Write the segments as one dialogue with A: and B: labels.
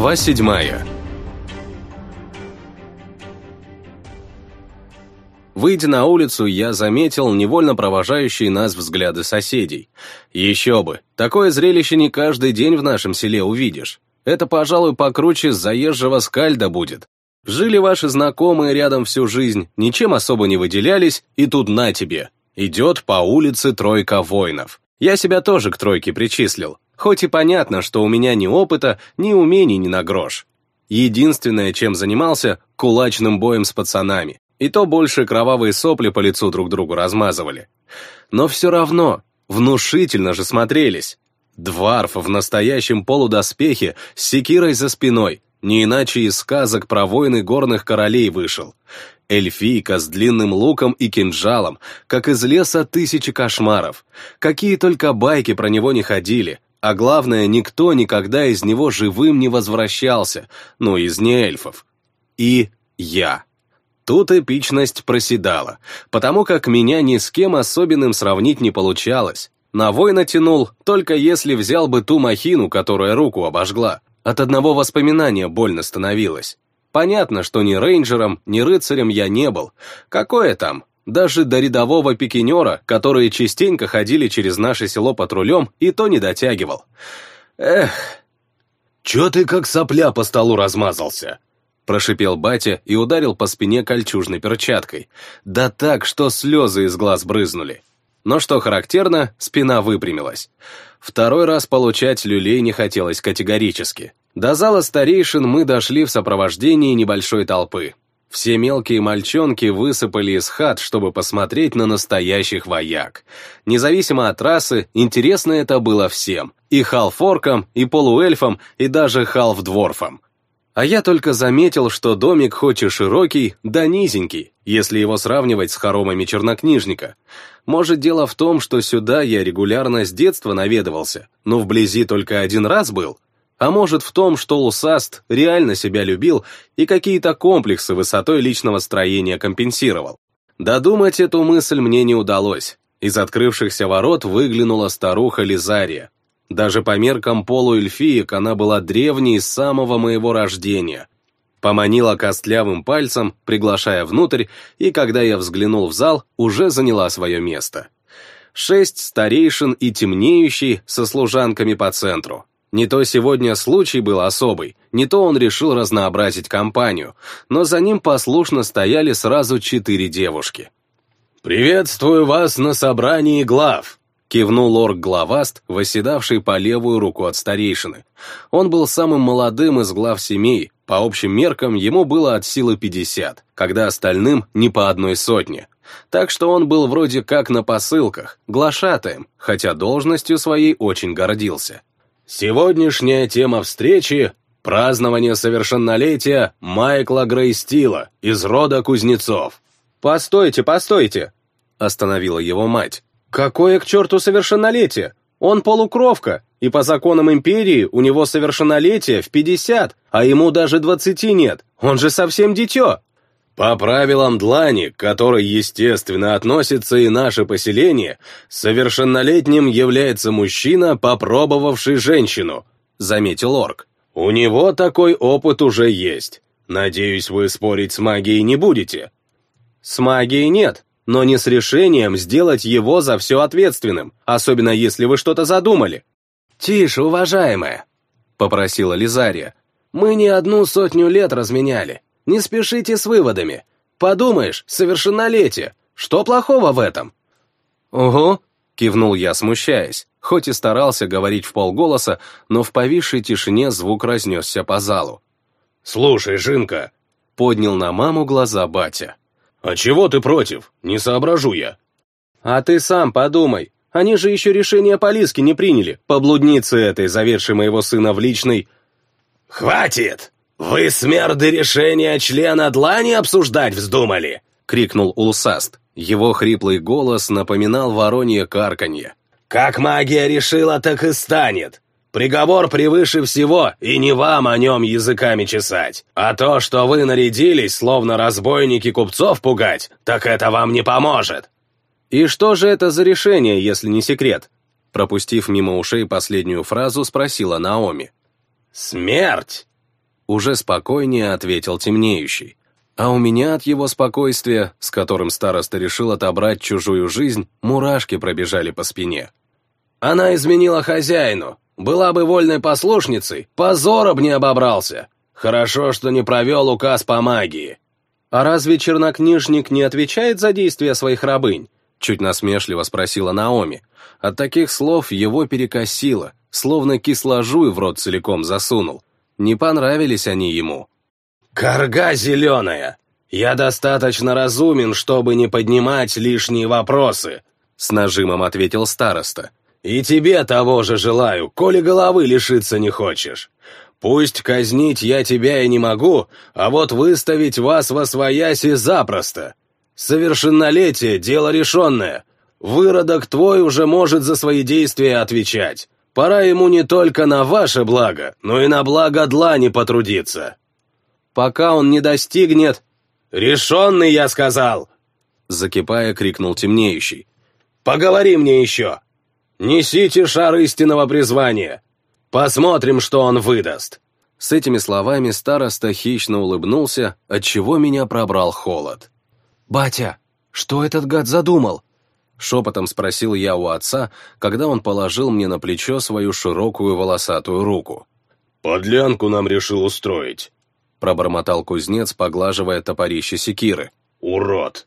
A: Глава седьмая Выйдя на улицу, я заметил невольно провожающие нас взгляды соседей. Еще бы, такое зрелище не каждый день в нашем селе увидишь. Это, пожалуй, покруче заезжего скальда будет. Жили ваши знакомые рядом всю жизнь, ничем особо не выделялись, и тут на тебе. Идет по улице тройка воинов. Я себя тоже к тройке причислил. Хоть и понятно, что у меня ни опыта, ни умений ни на грош. Единственное, чем занимался, кулачным боем с пацанами. И то больше кровавые сопли по лицу друг другу размазывали. Но все равно, внушительно же смотрелись. Дварф в настоящем полудоспехе с секирой за спиной, не иначе из сказок про войны горных королей вышел. Эльфийка с длинным луком и кинжалом, как из леса тысячи кошмаров. Какие только байки про него не ходили, а главное, никто никогда из него живым не возвращался, ну, из неэльфов. И я. Тут эпичность проседала, потому как меня ни с кем особенным сравнить не получалось. На воина тянул, только если взял бы ту махину, которая руку обожгла. От одного воспоминания больно становилось. Понятно, что ни рейнджером, ни рыцарем я не был. Какое там? Даже до рядового пикинера, которые частенько ходили через наше село патрулем, и то не дотягивал. Эх. «Чё ты как сопля по столу размазался?» Прошипел батя и ударил по спине кольчужной перчаткой. Да так, что слезы из глаз брызнули. Но что характерно, спина выпрямилась. Второй раз получать люлей не хотелось категорически. До зала старейшин мы дошли в сопровождении небольшой толпы. Все мелкие мальчонки высыпали из хат, чтобы посмотреть на настоящих вояк. Независимо от расы, интересно это было всем. И халфоркам, и полуэльфам, и даже халфдворфам. А я только заметил, что домик хоть и широкий, да низенький, если его сравнивать с хоромами чернокнижника. Может, дело в том, что сюда я регулярно с детства наведывался, но вблизи только один раз был. А может в том, что Лусаст реально себя любил и какие-то комплексы высотой личного строения компенсировал. Додумать эту мысль мне не удалось. Из открывшихся ворот выглянула старуха Лизария, даже по меркам полуэльфиек она была древней с самого моего рождения. Поманила костлявым пальцем, приглашая внутрь, и когда я взглянул в зал, уже заняла свое место. Шесть старейшин и темнеющий со служанками по центру. Не то сегодня случай был особый, не то он решил разнообразить компанию, но за ним послушно стояли сразу четыре девушки. «Приветствую вас на собрании глав!» Кивнул орк-главаст, восседавший по левую руку от старейшины. Он был самым молодым из глав семей, по общим меркам ему было от силы 50, когда остальным не по одной сотне. Так что он был вроде как на посылках, глашатаем, хотя должностью своей очень гордился. Сегодняшняя тема встречи — празднование совершеннолетия Майкла Грейстила из рода кузнецов. «Постойте, постойте!» — остановила его мать. Какое к черту совершеннолетие? Он полукровка, и по законам империи у него совершеннолетие в 50, а ему даже 20 нет. Он же совсем дитё. По правилам Длани, к которой, естественно, относится и наше поселение, совершеннолетним является мужчина, попробовавший женщину, заметил Орк. У него такой опыт уже есть. Надеюсь, вы спорить с магией не будете. С магией нет, но не с решением сделать его за все ответственным, особенно если вы что-то задумали. «Тише, уважаемая», — попросила Лизария. «Мы не одну сотню лет разменяли. Не спешите с выводами. Подумаешь, совершеннолетие. Что плохого в этом?» «Угу», — кивнул я, смущаясь, хоть и старался говорить в полголоса, но в повисшей тишине звук разнесся по залу. «Слушай, Жинка», — поднял на маму глаза батя. «А чего ты против? Не соображу я». «А ты сам подумай. Они же еще решение Полиски не приняли, по блуднице этой, заведшей моего сына в личный...»
B: «Хватит! Вы, смерды, решения члена длани обсуждать вздумали!» — крикнул Улсаст.
A: Его хриплый голос напоминал воронье карканье.
B: «Как магия решила, так и станет. Приговор превыше всего, и не вам о нем языками чесать. А то, что вы нарядились, словно разбойники купцов пугать, так это вам не поможет».
A: «И что же это за решение, если не секрет?» Пропустив мимо ушей последнюю фразу, спросила Наоми.
B: «Смерть!»
A: Уже спокойнее ответил темнеющий. А у меня от его спокойствия, с которым староста решил отобрать чужую жизнь, мурашки пробежали по спине.
B: Она изменила хозяину. Была бы вольной послушницей, позор б не обобрался. Хорошо, что не провел указ по магии.
A: А разве чернокнижник не отвечает за действия своих рабынь? Чуть насмешливо спросила Наоми. От таких слов его перекосило, словно кисложуй в рот целиком засунул. Не понравились они ему.
B: «Карга зеленая! Я достаточно разумен, чтобы не поднимать лишние вопросы», с нажимом ответил староста. «И тебе того же желаю, коли головы лишиться не хочешь. Пусть казнить я тебя и не могу, а вот выставить вас во свояси запросто. Совершеннолетие — дело решенное. Выродок твой уже может за свои действия отвечать. Пора ему не только на ваше благо, но и на благо длани потрудиться.
A: Пока он не достигнет...
B: «Решенный, я сказал!»
A: Закипая, крикнул темнеющий.
B: «Поговори мне еще! Несите шар истинного призвания! Посмотрим, что он выдаст!»
A: С этими словами староста хищно улыбнулся, отчего меня пробрал холод. «Батя, что этот гад задумал?» Шепотом спросил я у отца, когда он положил мне на плечо свою широкую волосатую руку.
B: «Подлянку нам решил устроить»,
A: пробормотал кузнец, поглаживая топорище секиры.
B: «Урод!»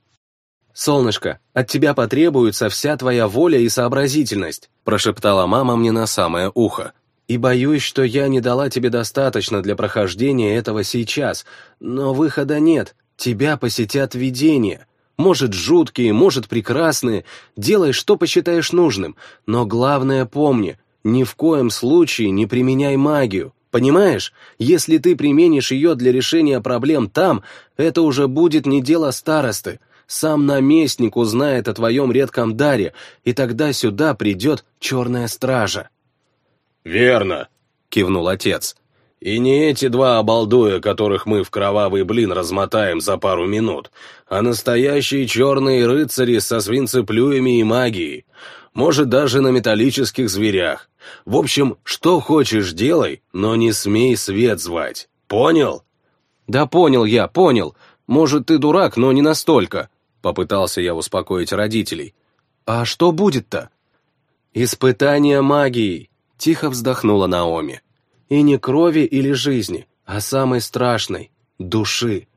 A: «Солнышко, от тебя потребуется вся твоя воля и сообразительность», прошептала мама мне на самое ухо. «И боюсь, что я не дала тебе достаточно для прохождения этого сейчас, но выхода нет, тебя посетят видения. Может, жуткие, может, прекрасные, делай, что посчитаешь нужным, но главное помни, ни в коем случае не применяй магию, Понимаешь, если ты применишь ее для решения проблем там, это уже будет не дело старосты. Сам наместник узнает о твоем редком даре, и тогда сюда придет черная стража».
B: «Верно», — кивнул отец. «И не эти два обалдуя, которых мы в кровавый блин размотаем за пару минут, а настоящие черные рыцари со свинцеплюями и магией может даже на металлических зверях. В общем, что хочешь делай, но не смей свет звать. Понял?
A: Да понял я, понял. Может, ты дурак, но не настолько. Попытался я успокоить родителей. А что будет-то? Испытание магией. Тихо вздохнула Наоми. И не крови или жизни, а самой страшной — души.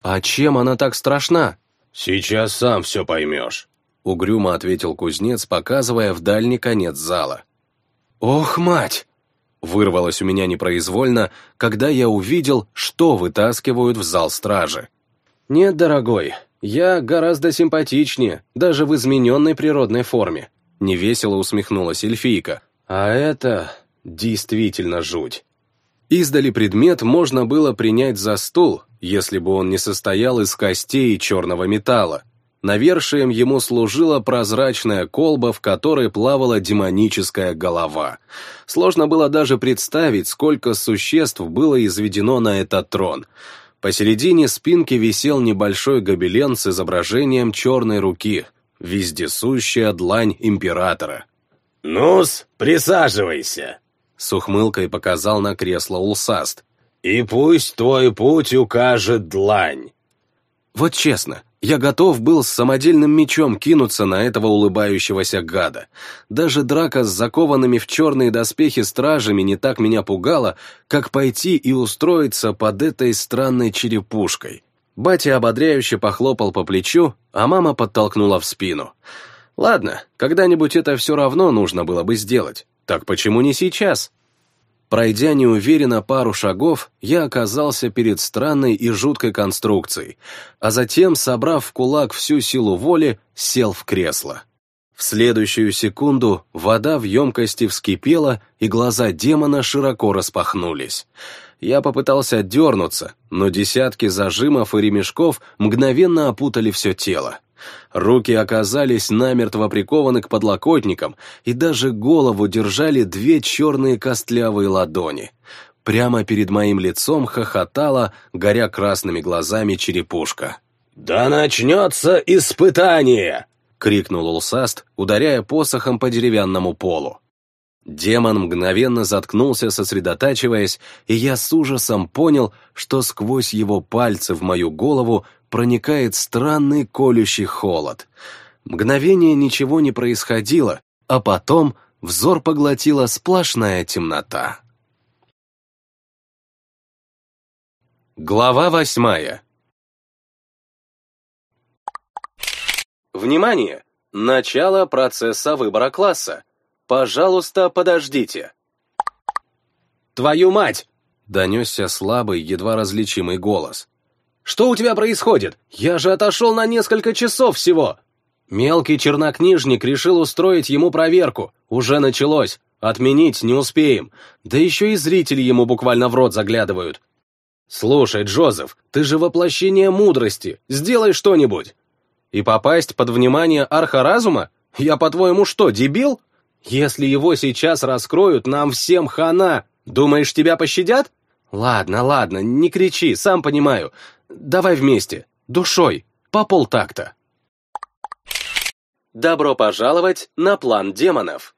A: А чем она так страшна?
B: Сейчас сам все поймешь.
A: — угрюмо ответил кузнец, показывая в дальний конец зала. «Ох, мать!» — вырвалось у меня непроизвольно, когда я увидел, что вытаскивают в зал стражи. «Нет, дорогой, я гораздо симпатичнее, даже в измененной природной форме», — невесело усмехнулась эльфийка. «А это действительно жуть». Издали предмет можно было принять за стул, если бы он не состоял из костей и черного металла, Навершием ему служила прозрачная колба, в которой плавала демоническая голова. Сложно было даже представить, сколько существ было изведено на этот трон. Посередине спинки висел небольшой гобелен с изображением черной руки, вездесущая длань императора.
B: «Ну-с, присаживайся!»
A: С ухмылкой показал на кресло Улсаст.
B: «И пусть твой путь укажет длань!»
A: Вот честно, я готов был с самодельным мечом кинуться на этого улыбающегося гада. Даже драка с закованными в черные доспехи стражами не так меня пугала, как пойти и устроиться под этой странной черепушкой. Батя ободряюще похлопал по плечу, а мама подтолкнула в спину. Ладно, когда-нибудь это все равно нужно было бы сделать. Так почему не сейчас? Пройдя неуверенно пару шагов, я оказался перед странной и жуткой конструкцией, а затем, собрав в кулак всю силу воли, сел в кресло. В следующую секунду вода в емкости вскипела, и глаза демона широко распахнулись. Я попытался отдернуться, но десятки зажимов и ремешков мгновенно опутали все тело. Руки оказались намертво прикованы к подлокотникам, и даже голову держали две черные костлявые ладони. Прямо перед моим лицом хохотала, горя красными глазами, черепушка.
B: «Да начнется испытание!»
A: — крикнул Улсаст, ударяя посохом по деревянному полу. Демон мгновенно заткнулся, сосредотачиваясь, и я с ужасом понял, что сквозь его пальцы в мою голову проникает странный колющий холод. Мгновение ничего не происходило, а потом взор поглотила сплошная темнота. Глава восьмая Внимание! Начало процесса выбора класса. Пожалуйста, подождите. «Твою мать!» — донесся слабый, едва различимый голос. «Что у тебя происходит? Я же отошел на несколько часов всего!» Мелкий чернокнижник решил устроить ему проверку. Уже началось. Отменить не успеем. Да еще и зрители ему буквально в рот заглядывают. «Слушай, Джозеф, ты же воплощение мудрости. Сделай что-нибудь!» «И попасть под внимание арха-разума? Я, по-твоему, что, дебил?» Если его сейчас раскроют, нам всем хана. Думаешь, тебя пощадят? Ладно, ладно, не кричи, сам понимаю. Давай вместе, душой, по полтакта. Добро пожаловать на план демонов.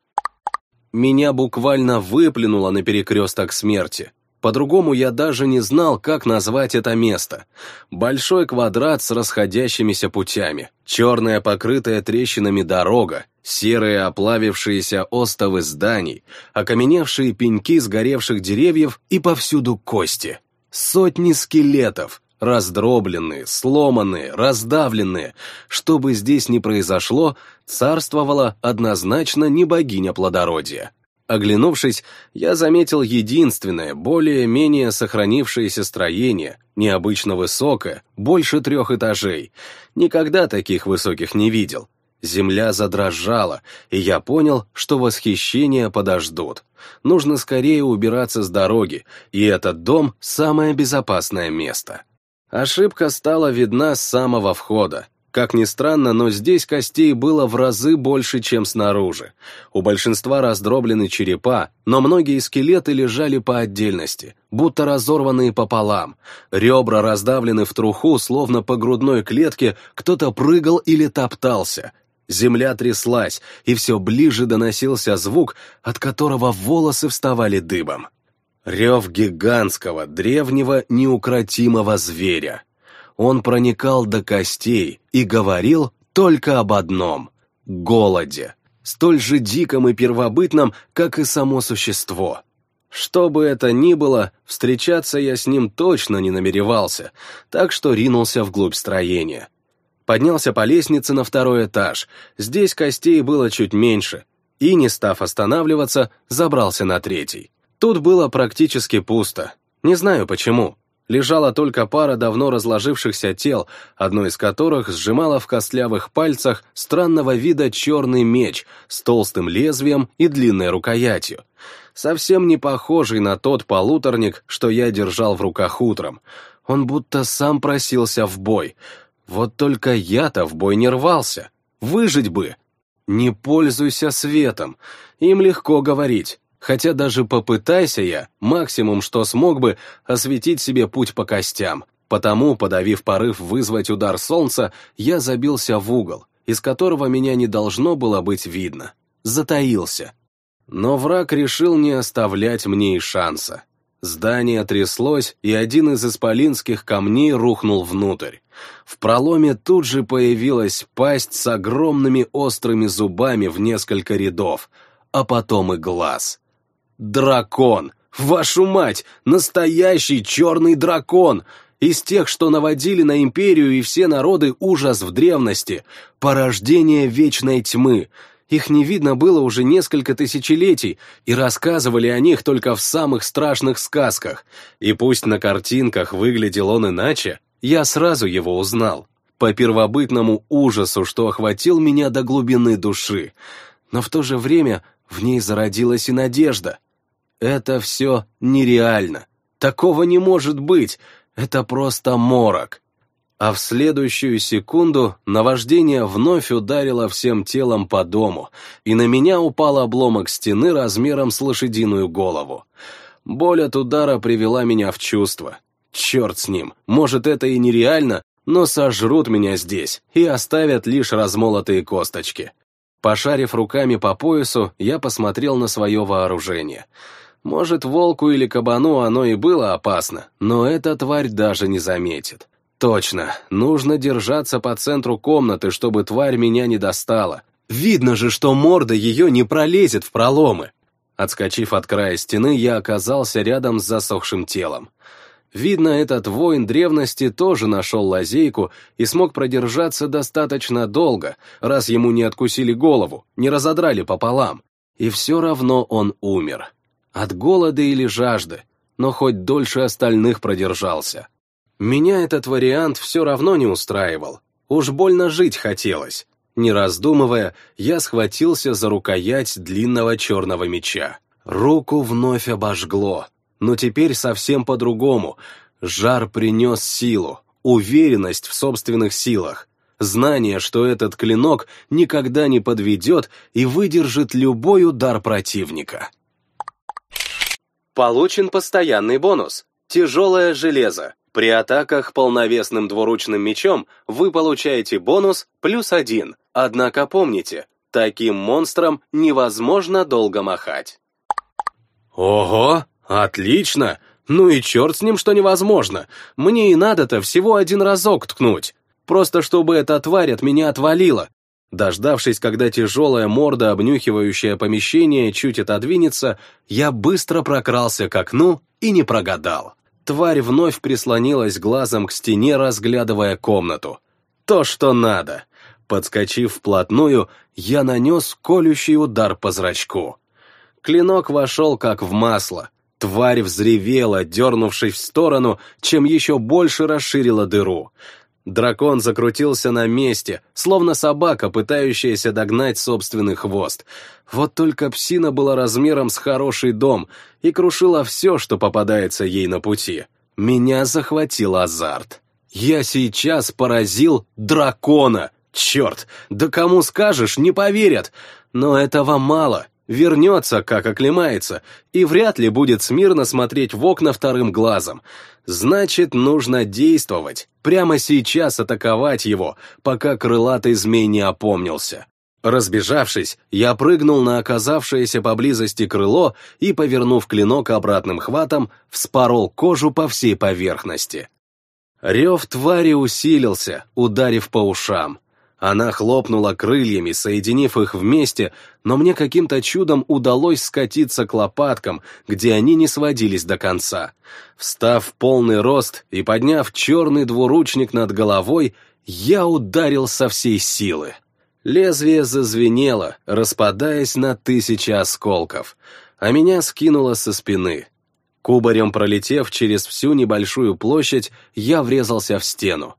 A: Меня буквально выплюнуло на перекресток смерти. По-другому я даже не знал, как назвать это место. Большой квадрат с расходящимися путями, черная покрытая трещинами дорога, серые оплавившиеся остовы зданий, окаменевшие пеньки сгоревших деревьев и повсюду кости. Сотни скелетов, раздробленные, сломанные, раздавленные. Что бы здесь ни произошло, царствовала однозначно не богиня плодородия. Оглянувшись, я заметил единственное, более-менее сохранившееся строение, необычно высокое, больше трех этажей. Никогда таких высоких не видел. Земля задрожала, и я понял, что восхищения подождут. Нужно скорее убираться с дороги, и этот дом — самое безопасное место. Ошибка стала видна с самого входа. Как ни странно, но здесь костей было в разы больше, чем снаружи. У большинства раздроблены черепа, но многие скелеты лежали по отдельности, будто разорванные пополам. Ребра раздавлены в труху, словно по грудной клетке кто-то прыгал или топтался. Земля тряслась, и все ближе доносился звук, от которого волосы вставали дыбом. Рев гигантского, древнего, неукротимого зверя он проникал до костей и говорил только об одном — голоде, столь же диком и первобытном, как и само существо. Что бы это ни было, встречаться я с ним точно не намеревался, так что ринулся вглубь строения. Поднялся по лестнице на второй этаж, здесь костей было чуть меньше, и, не став останавливаться, забрался на третий. Тут было практически пусто, не знаю почему лежала только пара давно разложившихся тел, одно из которых сжимало в костлявых пальцах странного вида черный меч с толстым лезвием и длинной рукоятью. Совсем не похожий на тот полуторник, что я держал в руках утром. Он будто сам просился в бой. Вот только я-то в бой не рвался. Выжить бы. Не пользуйся светом. Им легко говорить. Хотя даже попытайся я, максимум, что смог бы, осветить себе путь по костям. Потому, подавив порыв вызвать удар солнца, я забился в угол, из которого меня не должно было быть видно. Затаился. Но враг решил не оставлять мне и шанса. Здание тряслось, и один из исполинских камней рухнул внутрь. В проломе тут же появилась пасть с огромными острыми зубами в несколько рядов, а потом и глаз. Дракон! Вашу мать! Настоящий черный дракон! Из тех, что наводили на империю и все народы ужас в древности. Порождение вечной тьмы. Их не видно было уже несколько тысячелетий, и рассказывали о них только в самых страшных сказках. И пусть на картинках выглядел он иначе, я сразу его узнал. По первобытному ужасу, что охватил меня до глубины души. Но в то же время в ней зародилась и надежда. Это все нереально. Такого не может быть. Это просто морок. А в следующую секунду наваждение вновь ударило всем телом по дому, и на меня упал обломок стены размером с лошадиную голову. Боль от удара привела меня в чувство. Черт с ним, может, это и нереально, но сожрут меня здесь и оставят лишь размолотые косточки. Пошарив руками по поясу, я посмотрел на свое вооружение. Может, волку или кабану оно и было опасно, но эта тварь даже не заметит. Точно, нужно держаться по центру комнаты, чтобы тварь меня не достала. Видно же, что морда ее не пролезет в проломы. Отскочив от края стены, я оказался рядом с засохшим телом. Видно, этот воин древности тоже нашел лазейку и смог продержаться достаточно долго, раз ему не откусили голову, не разодрали пополам. И все равно он умер. От голода или жажды, но хоть дольше остальных продержался. Меня этот вариант все равно не устраивал. Уж больно жить хотелось. Не раздумывая, я схватился за рукоять длинного черного меча. Руку вновь обожгло. Но теперь совсем по-другому. Жар принес силу, уверенность в собственных силах, знание, что этот клинок никогда не подведет и выдержит любой удар противника. Получен постоянный бонус. Тяжелое железо. При атаках полновесным двуручным мечом вы получаете бонус плюс один, однако помните, таким монстром невозможно долго махать. Ого, отлично! Ну и черт с ним, что невозможно. Мне и надо-то всего один разок ткнуть. Просто чтобы эта тварь от меня отвалила. Дождавшись, когда тяжелая морда, обнюхивающая помещение, чуть отодвинется, я быстро прокрался к окну и не прогадал. Тварь вновь прислонилась глазом к стене, разглядывая комнату. То, что надо. Подскочив вплотную, я нанес колющий удар по зрачку. Клинок вошел как в масло. Тварь взревела, дернувшись в сторону, чем еще больше расширила дыру. Дракон закрутился на месте, словно собака, пытающаяся догнать собственный хвост. Вот только псина была размером с хороший дом и крушила все, что попадается ей на пути. Меня захватил азарт. Я сейчас поразил дракона. Черт, да кому скажешь, не поверят. Но этого мало вернется, как оклемается, и вряд ли будет смирно смотреть в окна вторым глазом. Значит, нужно действовать, прямо сейчас атаковать его, пока крылатый змей не опомнился. Разбежавшись, я прыгнул на оказавшееся поблизости крыло и, повернув клинок обратным хватом, вспорол кожу по всей поверхности. Рев твари усилился, ударив по ушам. Она хлопнула крыльями, соединив их вместе, но мне каким-то чудом удалось скатиться к лопаткам, где они не сводились до конца. Встав в полный рост и подняв черный двуручник над головой, я ударил со всей силы. Лезвие зазвенело, распадаясь на тысячи осколков, а меня скинуло со спины. Кубарем пролетев через всю небольшую площадь, я врезался в стену.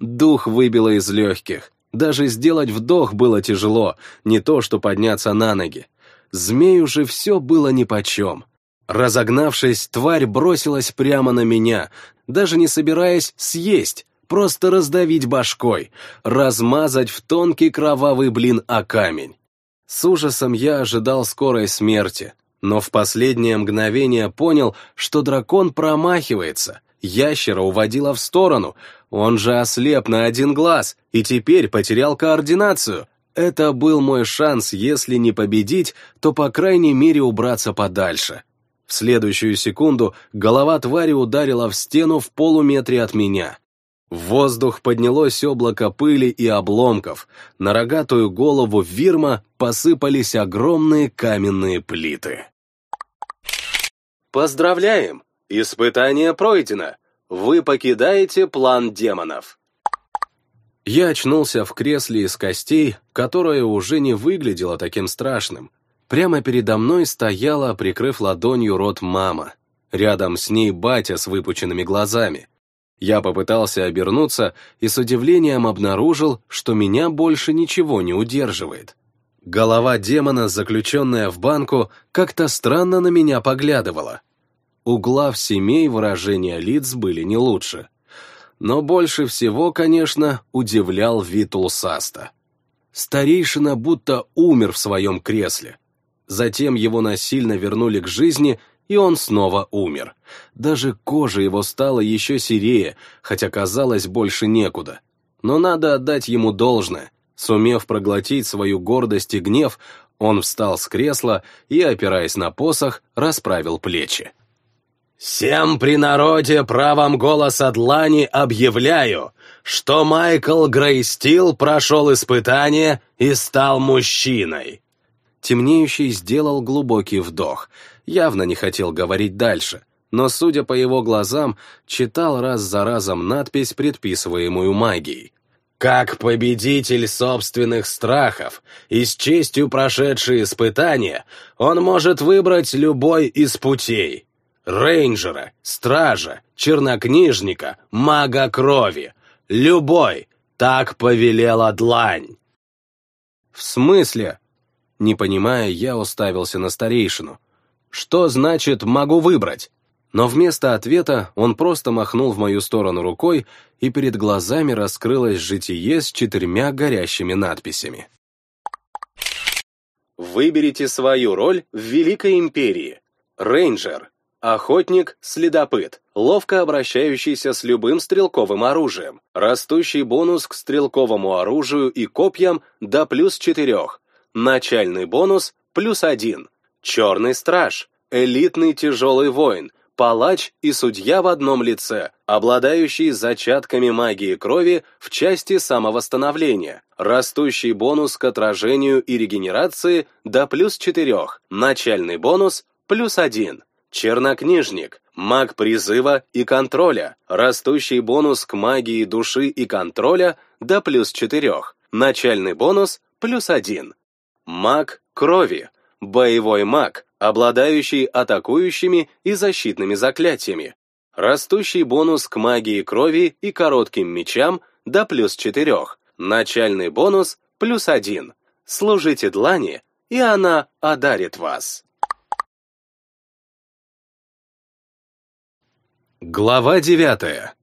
A: Дух выбило из легких, даже сделать вдох было тяжело, не то что подняться на ноги. Змею же все было нипочем. Разогнавшись, тварь бросилась прямо на меня, даже не собираясь съесть, просто раздавить башкой, размазать в тонкий кровавый блин о камень. С ужасом я ожидал скорой смерти, но в последнее мгновение понял, что дракон промахивается, ящера уводила в сторону, он же ослеп на один глаз и теперь потерял координацию. Это был мой шанс, если не победить, то по крайней мере убраться подальше. В следующую секунду голова твари ударила в стену в полуметре от меня. В воздух поднялось облако пыли и обломков. На рогатую голову Вирма посыпались огромные каменные плиты. Поздравляем! Испытание пройдено! Вы покидаете план демонов. Я очнулся в кресле из костей, которое уже не выглядело таким страшным. Прямо передо мной стояла, прикрыв ладонью рот мама. Рядом с ней батя с выпученными глазами. Я попытался обернуться и с удивлением обнаружил, что меня больше ничего не удерживает. Голова демона, заключенная в банку, как-то странно на меня поглядывала. У глав семей выражения лиц были не лучше. Но больше всего, конечно, удивлял вид Улсаста. Старейшина будто умер в своем кресле. Затем его насильно вернули к жизни, и он снова умер. Даже кожа его стала еще серее, хотя казалось больше некуда. Но надо отдать ему должное. Сумев проглотить свою гордость и гнев, он встал с кресла и, опираясь на посох, расправил плечи.
B: «Всем при народе правом голоса длани объявляю, что Майкл Грейстил прошел испытание и стал мужчиной!»
A: Темнеющий сделал глубокий вдох, явно не хотел говорить дальше, но, судя по его глазам, читал раз за разом надпись, предписываемую магией.
B: Как победитель собственных страхов и с честью прошедший испытания, он может выбрать любой из путей. Рейнджера, стража, чернокнижника, мага крови. Любой. Так повелела длань.
A: В смысле? Не понимая, я уставился на старейшину. Что значит «могу выбрать»? Но вместо ответа он просто махнул в мою сторону рукой, и перед глазами раскрылось житие с четырьмя горящими надписями. Выберите свою роль в Великой Империи. Рейнджер. Охотник-следопыт, ловко обращающийся с любым стрелковым оружием. Растущий бонус к стрелковому оружию и копьям до плюс четырех. Начальный бонус плюс один. Черный страж. Элитный тяжелый воин, палач и судья в одном лице, обладающий зачатками магии крови в части самовосстановления, растущий бонус к отражению и регенерации до плюс 4, начальный бонус плюс 1, чернокнижник, маг призыва и контроля, растущий бонус к магии души и контроля до плюс 4, начальный бонус плюс 1, маг крови, боевой маг, обладающий атакующими и защитными заклятиями, растущий бонус к магии крови и коротким мечам до плюс 4, начальный бонус плюс 1, служите длани, и она одарит вас. Глава 9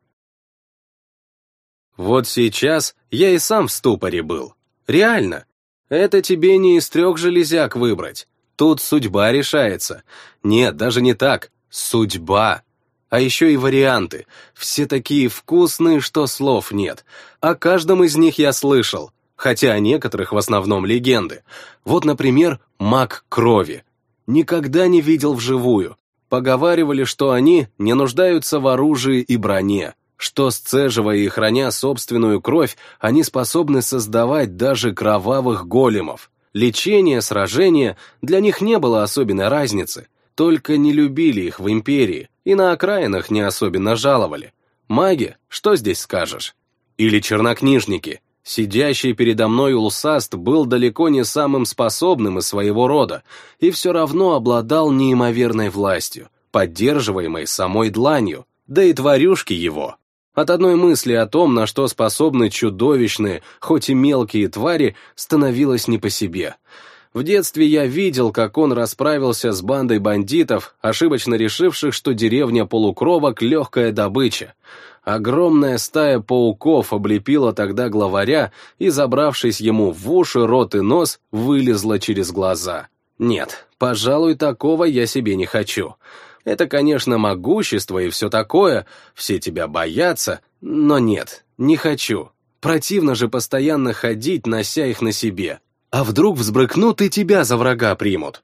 A: Вот сейчас я и сам в ступоре был. Реально. Это тебе не из трех железяк выбрать. Тут судьба решается. Нет, даже не так. Судьба. А еще и варианты. Все такие вкусные, что слов нет. О каждом из них я слышал. Хотя о некоторых в основном легенды. Вот, например, маг крови. Никогда не видел вживую. Поговаривали, что они не нуждаются в оружии и броне, что, сцеживая и храня собственную кровь, они способны создавать даже кровавых големов. Лечение, сражение, для них не было особенной разницы, только не любили их в империи и на окраинах не особенно жаловали. Маги, что здесь скажешь? Или чернокнижники. Сидящий передо мной Улсаст был далеко не самым способным из своего рода и все равно обладал неимоверной властью, поддерживаемой самой дланью, да и тварюшки его. От одной мысли о том, на что способны чудовищные, хоть и мелкие твари, становилось не по себе. В детстве я видел, как он расправился с бандой бандитов, ошибочно решивших, что деревня полукровок — легкая добыча. Огромная стая пауков облепила тогда главаря и, забравшись ему в уши, рот и нос, вылезла через глаза. Нет, пожалуй, такого я себе не хочу. Это, конечно, могущество и все такое, все тебя боятся, но нет, не хочу. Противно же постоянно ходить, нося их на себе. А вдруг взбрыкнут и тебя за врага примут?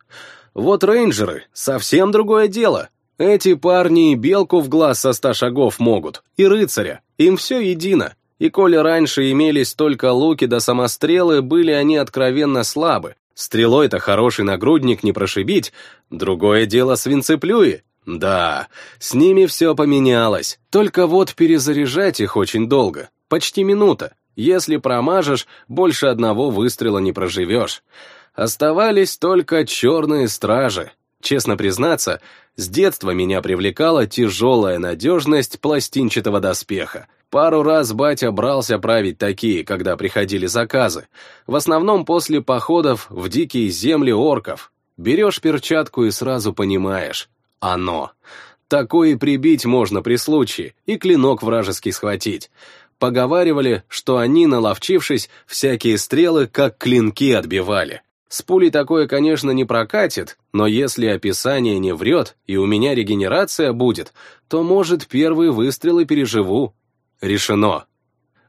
A: Вот рейнджеры — совсем другое дело. Эти парни и белку в глаз со ста шагов могут, и рыцаря, им все едино. И коли раньше имелись только луки да самострелы, были они откровенно слабы. Стрелой-то хороший нагрудник не прошибить, другое дело свинцеплюи. Да, с ними все поменялось, только вот перезаряжать их очень долго, почти минута. Если промажешь, больше одного выстрела не проживешь. Оставались только черные стражи. Честно признаться, с детства меня привлекала тяжелая надежность пластинчатого доспеха. Пару раз батя брался править такие, когда приходили заказы. В основном после походов в дикие земли орков. Берешь перчатку и сразу понимаешь, оно. Такое прибить можно при случае, и клинок вражеский схватить. Поговаривали, что они, наловчившись, всякие стрелы как клинки отбивали. С пулей такое, конечно, не прокатит, но если описание не врет, и у меня регенерация будет, то, может, первые выстрелы переживу. Решено.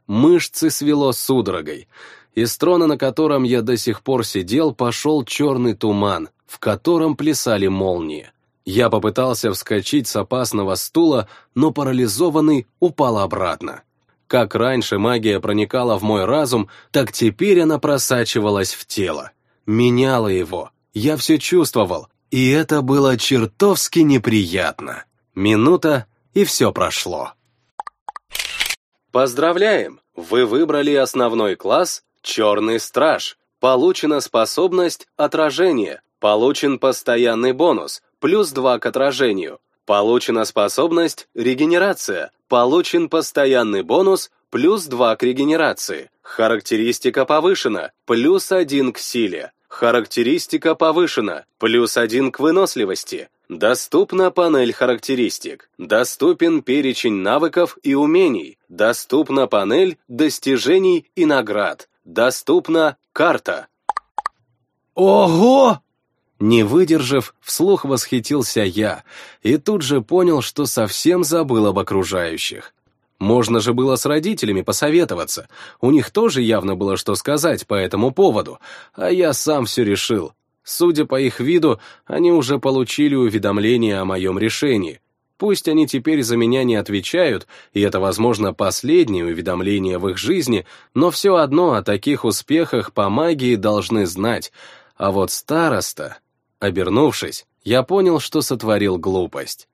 A: Мышцы свело судорогой. Из трона, на котором я до сих пор сидел, пошел черный туман, в котором плясали молнии. Я попытался вскочить с опасного стула, но парализованный упал обратно. Как раньше магия проникала в мой разум, так теперь она просачивалась в тело. Меняла его. Я все чувствовал, и это было чертовски неприятно. Минута, и все прошло. Поздравляем! Вы выбрали основной класс «Черный страж». Получена способность «Отражение». Получен постоянный бонус, плюс 2 к отражению. Получена способность «Регенерация». Получен постоянный бонус, плюс 2 к регенерации. Характеристика повышена, плюс 1 к силе. Характеристика повышена, плюс 1 к выносливости. Доступна панель характеристик. Доступен перечень навыков и умений. Доступна панель достижений и наград. Доступна карта.
B: Ого!
A: Не выдержав, вслух восхитился я и тут же понял, что совсем забыл об окружающих. Можно же было с родителями посоветоваться, у них тоже явно было что сказать по этому поводу, а я сам все решил, Судя по их виду, они уже получили уведомление о моем решении. Пусть они теперь за меня не отвечают, и это, возможно, последнее уведомление в их жизни, но все одно о таких успехах по магии должны знать. А вот староста... Обернувшись, я понял, что сотворил глупость.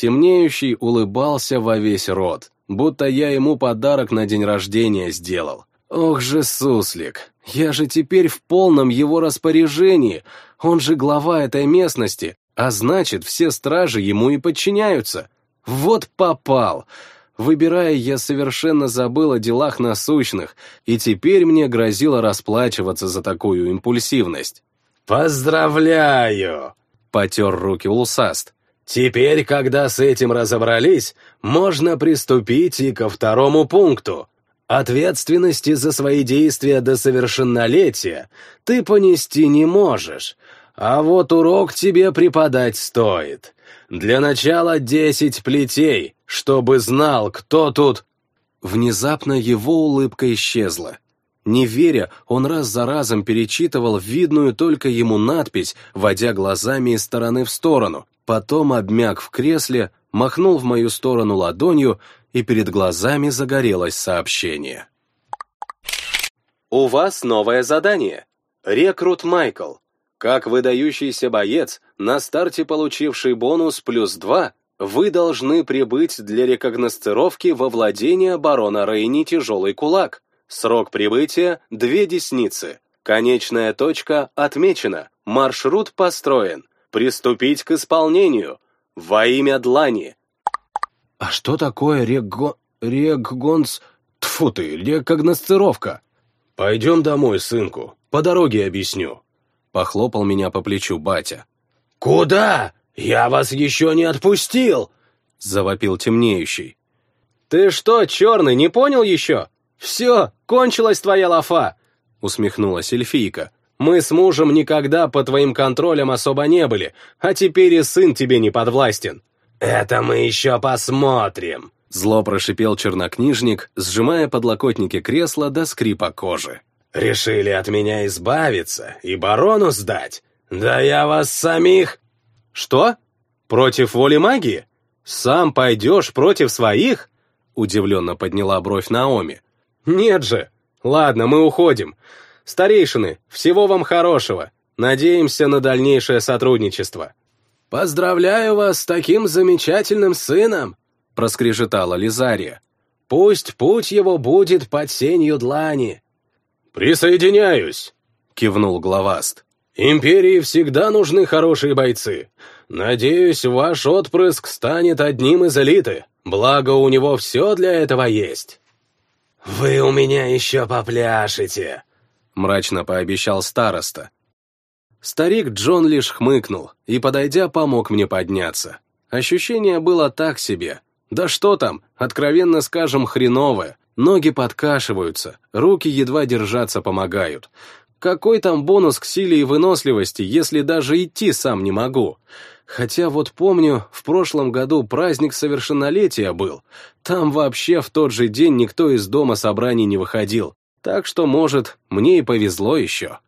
A: Темнеющий улыбался во весь рот, будто я ему подарок на день рождения сделал. Ох же суслик, я же теперь в полном его распоряжении, он же глава этой местности, а значит, все стражи ему и подчиняются. Вот попал. Выбирая, я совершенно забыл о делах насущных, и теперь мне грозило расплачиваться за такую импульсивность.
B: «Поздравляю!» — потер руки Улсаст. «Теперь, когда с этим разобрались, можно приступить и ко второму пункту. Ответственности за свои действия до совершеннолетия ты понести не можешь, а вот урок тебе преподать стоит. Для начала десять плетей, чтобы знал, кто тут...»
A: Внезапно его улыбка исчезла. Не веря, он раз за разом перечитывал видную только ему надпись, водя глазами из стороны в сторону, потом обмяк в кресле, махнул в мою сторону ладонью и перед глазами загорелось сообщение. У вас новое задание. Рекрут Майкл. Как выдающийся боец, на старте получивший бонус плюс 2, вы должны прибыть для рекогносцировки во владение барона Рейни «Тяжелый кулак». Срок прибытия — две десницы. Конечная точка отмечена. Маршрут построен. Приступить к исполнению. Во имя Длани.
B: «А что такое регго... реггонс... Тьфу ты, рекогносцировка?» «Пойдем домой, сынку, по дороге объясню», — похлопал меня по плечу батя. «Куда? Я вас еще не отпустил!» — завопил темнеющий.
A: «Ты что, черный, не понял еще? Все, кончилась твоя лафа!» — усмехнулась эльфийка. «Мы с мужем никогда по твоим контролям особо не были, а теперь и сын тебе не подвластен.
B: «Это мы еще посмотрим», — зло прошипел чернокнижник, сжимая подлокотники кресла до скрипа кожи. «Решили от меня избавиться и барону сдать? Да я вас самих...»
A: «Что? Против воли магии? Сам пойдешь против своих?» Удивленно подняла бровь Наоми. «Нет же! Ладно, мы уходим. Старейшины, всего вам хорошего. Надеемся на дальнейшее сотрудничество».
B: «Поздравляю вас с таким замечательным сыном!» — проскрежетала Лизария. «Пусть путь его будет под сенью длани!»
A: «Присоединяюсь!» — кивнул главаст. «Империи всегда нужны хорошие бойцы. Надеюсь, ваш отпрыск станет одним из элиты, благо у него все для этого есть».
B: «Вы у меня еще попляшете!» — мрачно пообещал староста.
A: Старик Джон лишь хмыкнул и, подойдя, помог мне подняться. Ощущение было так себе. Да что там, откровенно скажем, хреновое. Ноги подкашиваются, руки едва держаться помогают. Какой там бонус к силе и выносливости, если даже идти сам не могу? Хотя вот помню, в прошлом году праздник совершеннолетия был. Там вообще в тот же день никто из дома собраний не выходил. Так что, может, мне и повезло еще.